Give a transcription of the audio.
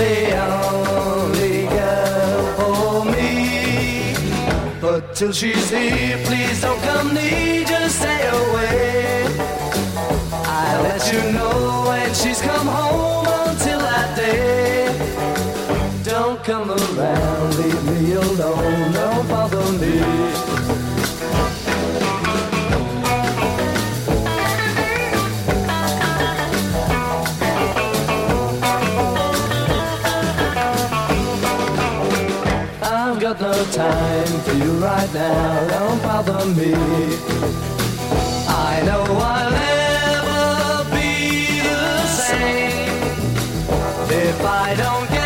say only girl for me. But till she's here, please don't come near, just stay away. I'll let you know when she's come home until that day. Don't come around, leave me alone, no. Got no time for you right now. Don't bother me. I know I'll never be the same if I don't.